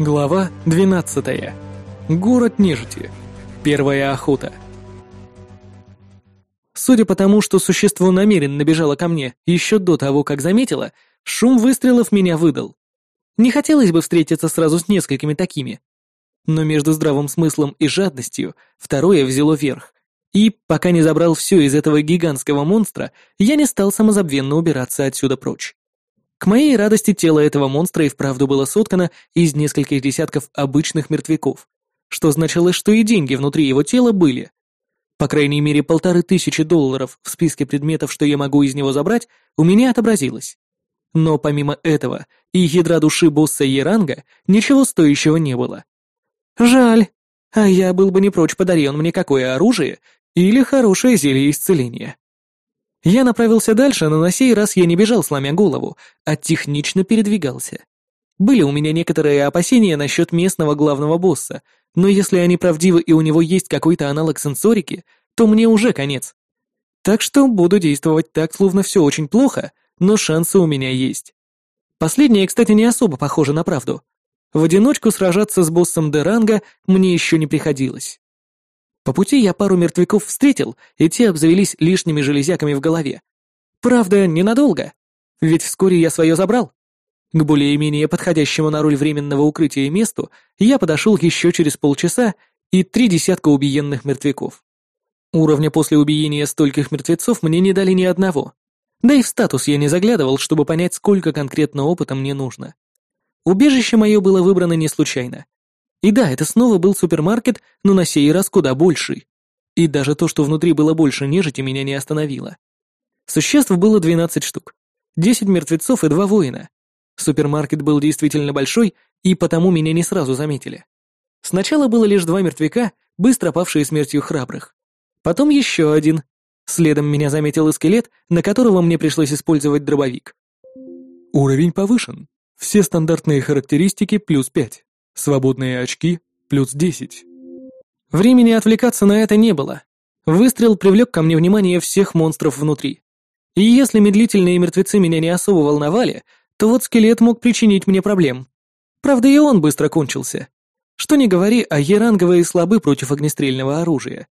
Глава 12. Город нежити. Первая охота. Судя по тому, что существо намеренно бежало ко мне еще до того, как заметило, шум выстрелов меня выдал. Не хотелось бы встретиться сразу с несколькими такими. Но между здравым смыслом и жадностью второе взяло верх. И, пока не забрал все из этого гигантского монстра, я не стал самозабвенно убираться отсюда прочь. К моей радости тело этого монстра и вправду было соткано из нескольких десятков обычных мертвяков, что значило, что и деньги внутри его тела были. По крайней мере, полторы тысячи долларов в списке предметов, что я могу из него забрать, у меня отобразилось. Но помимо этого и ядра души босса Еранга ничего стоящего не было. Жаль, а я был бы не прочь, подари он мне какое оружие или хорошее зелье исцеления. Я направился дальше, но на сей раз я не бежал, сломя голову, а технично передвигался. Были у меня некоторые опасения насчет местного главного босса, но если они правдивы и у него есть какой-то аналог сенсорики, то мне уже конец. Так что буду действовать так, словно все очень плохо, но шансы у меня есть. Последнее, кстати, не особо похоже на правду. В одиночку сражаться с боссом Деранга мне еще не приходилось. По пути я пару мертвяков встретил, и те обзавелись лишними железяками в голове. Правда, ненадолго, ведь вскоре я свое забрал. К более-менее подходящему на роль временного укрытия месту я подошел еще через полчаса и три десятка убиенных мертвяков. Уровня после убиения стольких мертвецов мне не дали ни одного. Да и в статус я не заглядывал, чтобы понять, сколько конкретно опыта мне нужно. Убежище мое было выбрано не случайно. И да, это снова был супермаркет, но на сей раз куда больший. И даже то, что внутри было больше нежити, меня не остановило. Существ было 12 штук. 10 мертвецов и два воина. Супермаркет был действительно большой, и потому меня не сразу заметили. Сначала было лишь два мертвяка, быстро павшие смертью храбрых. Потом еще один. Следом меня заметил и скелет, на которого мне пришлось использовать дробовик. Уровень повышен. Все стандартные характеристики плюс 5. Свободные очки — плюс десять. Времени отвлекаться на это не было. Выстрел привлек ко мне внимание всех монстров внутри. И если медлительные мертвецы меня не особо волновали, то вот скелет мог причинить мне проблем. Правда, и он быстро кончился. Что не говори, а еранговые слабы против огнестрельного оружия.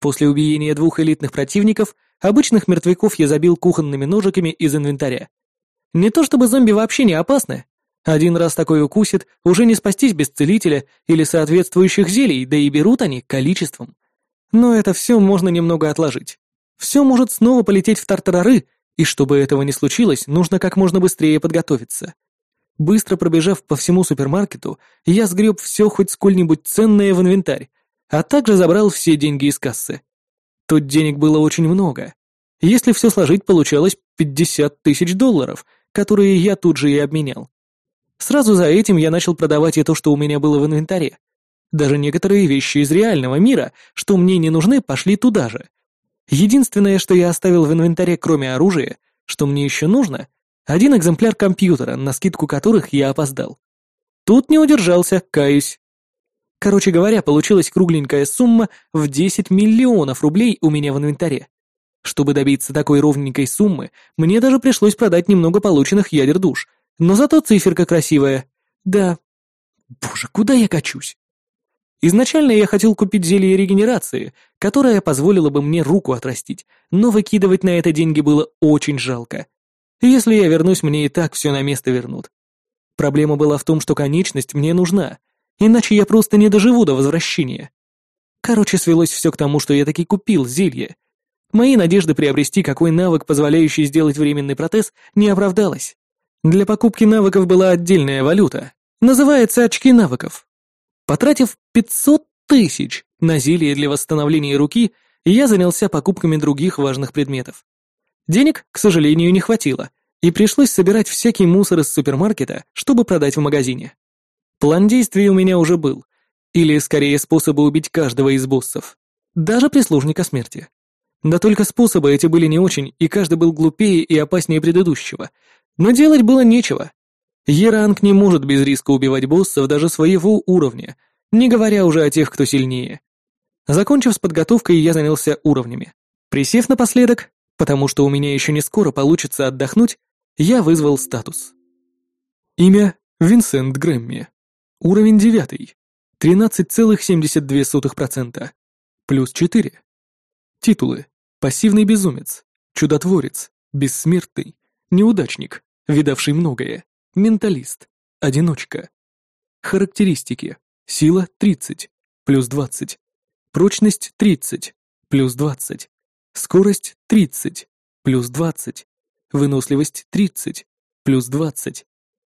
После убиения двух элитных противников, обычных мертвяков я забил кухонными ножиками из инвентаря. Не то чтобы зомби вообще не опасны, один раз такой укусит, уже не спастись без целителя или соответствующих зелий, да и берут они количеством. Но это все можно немного отложить. Все может снова полететь в тартарары, и чтобы этого не случилось, нужно как можно быстрее подготовиться. Быстро пробежав по всему супермаркету, я сгреб все хоть сколь-нибудь ценное в инвентарь, а также забрал все деньги из кассы. Тут денег было очень много. Если все сложить, получалось 50 тысяч долларов, которые я тут же и обменял. Сразу за этим я начал продавать и то, что у меня было в инвентаре. Даже некоторые вещи из реального мира, что мне не нужны, пошли туда же. Единственное, что я оставил в инвентаре, кроме оружия, что мне еще нужно, один экземпляр компьютера, на скидку которых я опоздал. Тут не удержался, каюсь. Короче говоря, получилась кругленькая сумма в 10 миллионов рублей у меня в инвентаре. Чтобы добиться такой ровненькой суммы, мне даже пришлось продать немного полученных ядер душ — но зато циферка красивая. Да. Боже, куда я качусь? Изначально я хотел купить зелье регенерации, которое позволило бы мне руку отрастить, но выкидывать на это деньги было очень жалко. Если я вернусь, мне и так все на место вернут. Проблема была в том, что конечность мне нужна, иначе я просто не доживу до возвращения. Короче, свелось все к тому, что я таки купил зелье. Мои надежды приобрести какой навык, позволяющий сделать временный протез, не оправдалась. Для покупки навыков была отдельная валюта. Называется очки навыков. Потратив 500 тысяч на зелье для восстановления руки, я занялся покупками других важных предметов. Денег, к сожалению, не хватило, и пришлось собирать всякий мусор из супермаркета, чтобы продать в магазине. План действий у меня уже был, или скорее способы убить каждого из боссов, даже прислужника смерти. Да только способы эти были не очень, и каждый был глупее и опаснее предыдущего, но делать было нечего. Еранг не может без риска убивать боссов даже своего уровня, не говоря уже о тех, кто сильнее. Закончив с подготовкой, я занялся уровнями. Присев напоследок, потому что у меня еще не скоро получится отдохнуть, я вызвал статус. Имя — Винсент Грэмми. Уровень девятый. 13,72%. Плюс 4. Титулы. Пассивный безумец. Чудотворец. Бессмертный. Неудачник. Видавший многое. Менталист. Одиночка. Характеристики. Сила 30. Плюс 20. Прочность 30. Плюс 20. Скорость 30. Плюс 20. Выносливость 30. Плюс 20.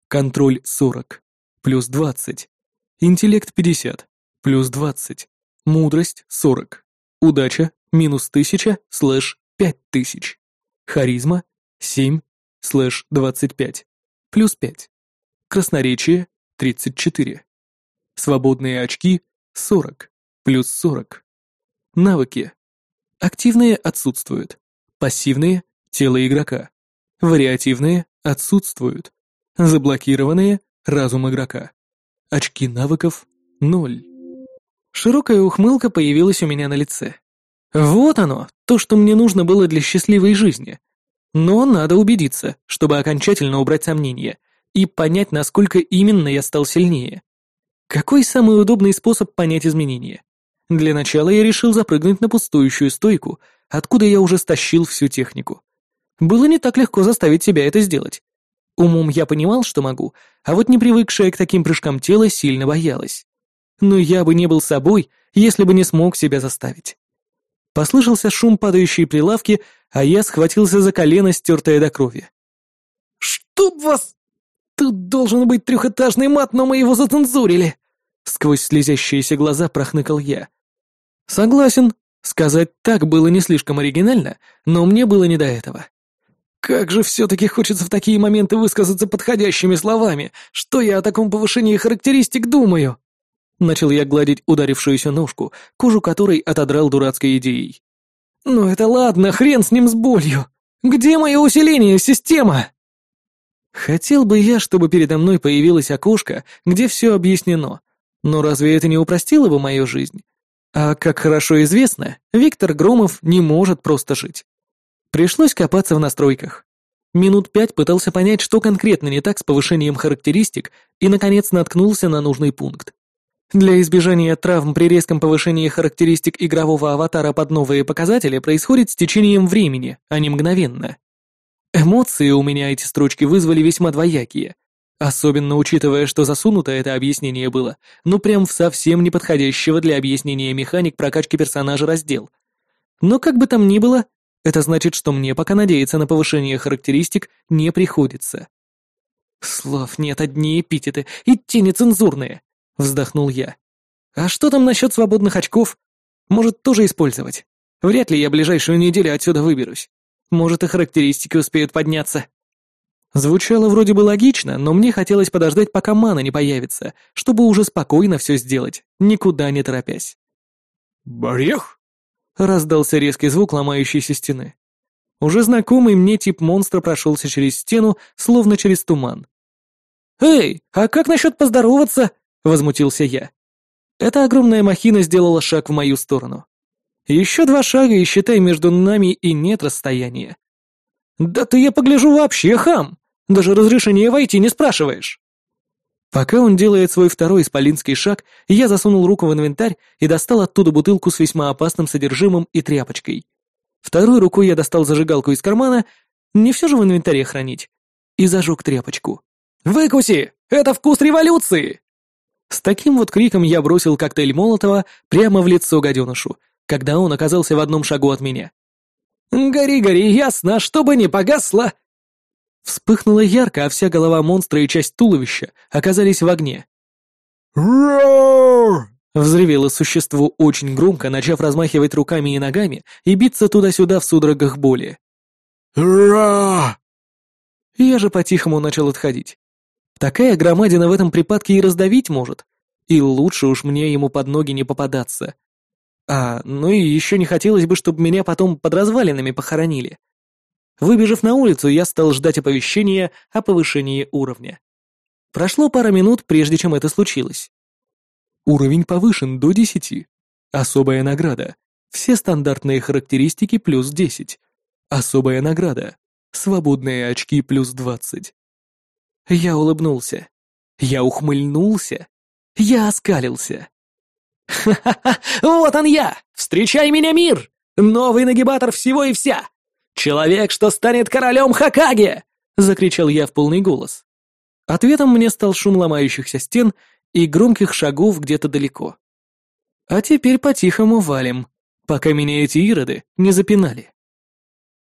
Контроль 40. Плюс 20. Интеллект 50. Плюс 20. Мудрость 40. Удача минус 1000 слэш 5000. Харизма 7 слэш 25. Плюс 5. Красноречие 34. Свободные очки 40. Плюс 40. Навыки. Активные отсутствуют. Пассивные – тело игрока. Вариативные – отсутствуют. Заблокированные – разум игрока. Очки навыков – ноль. Широкая ухмылка появилась у меня на лице. Вот оно, то, что мне нужно было для счастливой жизни. Но надо убедиться, чтобы окончательно убрать сомнения и понять, насколько именно я стал сильнее. Какой самый удобный способ понять изменения? Для начала я решил запрыгнуть на пустующую стойку, откуда я уже стащил всю технику. Было не так легко заставить себя это сделать. Умом я понимал, что могу, а вот не привыкшая к таким прыжкам тело сильно боялась. Но я бы не был собой, если бы не смог себя заставить. Послышался шум падающей прилавки, а я схватился за колено, стертое до крови. «Чтоб вас...» Тут должен быть трехэтажный мат, но мы его зацензурили!» Сквозь слезящиеся глаза прохныкал я. «Согласен. Сказать так было не слишком оригинально, но мне было не до этого. Как же все-таки хочется в такие моменты высказаться подходящими словами, что я о таком повышении характеристик думаю!» Начал я гладить ударившуюся ножку, кожу которой отодрал дурацкой идеей. «Ну это ладно, хрен с ним с болью! Где мое усиление, система?» Хотел бы я, чтобы передо мной появилось окошко, где все объяснено. Но разве это не упростило бы мою жизнь? А как хорошо известно, Виктор Громов не может просто жить. Пришлось копаться в настройках. Минут пять пытался понять, что конкретно не так с повышением характеристик, и, наконец, наткнулся на нужный пункт. Для избежания травм при резком повышении характеристик игрового аватара под новые показатели происходит с течением времени, а не мгновенно. Эмоции у меня эти строчки вызвали весьма двоякие. Особенно учитывая, что засунуто это объяснение было, ну прям в совсем неподходящего для объяснения механик прокачки персонажа раздел. Но как бы там ни было, это значит, что мне пока надеяться на повышение характеристик не приходится. Слов нет, одни эпитеты, и те нецензурные, вздохнул я. А что там насчет свободных очков? Может, тоже использовать? Вряд ли я ближайшую неделю отсюда выберусь. Может, и характеристики успеют подняться. Звучало вроде бы логично, но мне хотелось подождать, пока мана не появится, чтобы уже спокойно все сделать, никуда не торопясь. «Борех!» — раздался резкий звук ломающейся стены. Уже знакомый мне тип монстра прошелся через стену, словно через туман. «Эй, а как насчет поздороваться?» — возмутился я. Эта огромная махина сделала шаг в мою сторону. Еще два шага, и считай, между нами и нет расстояния. Да ты, я погляжу, вообще хам! Даже разрешения войти не спрашиваешь. Пока он делает свой второй исполинский шаг, я засунул руку в инвентарь и достал оттуда бутылку с весьма опасным содержимым и тряпочкой. Второй рукой я достал зажигалку из кармана, не все же в инвентаре хранить, и зажег тряпочку. «Выкуси! Это вкус революции!» С таким вот криком я бросил коктейль Молотова прямо в лицо гаденышу, когда он оказался в одном шагу от меня. «Гори, гори, ясно, чтобы не погасло!» Вспыхнуло ярко, а вся голова монстра и часть туловища оказались в огне. «Роар!» Взревело существо очень громко, начав размахивать руками и ногами и биться туда-сюда в судорогах боли. «Ра!» Я же по-тихому начал отходить. Такая громадина в этом припадке и раздавить может. И лучше уж мне ему под ноги не попадаться. А, ну и еще не хотелось бы, чтобы меня потом под развалинами похоронили. Выбежав на улицу, я стал ждать оповещения о повышении уровня. Прошло пара минут, прежде чем это случилось. Уровень повышен до 10. Особая награда. Все стандартные характеристики плюс 10. Особая награда. Свободные очки плюс 20. Я улыбнулся. Я ухмыльнулся. Я оскалился. «Ха-ха-ха! Вот он я! Встречай меня, мир! Новый нагибатор всего и вся! Человек, что станет королем Хакаге!» — закричал я в полный голос. Ответом мне стал шум ломающихся стен и громких шагов где-то далеко. А теперь по-тихому валим, пока меня эти ироды не запинали.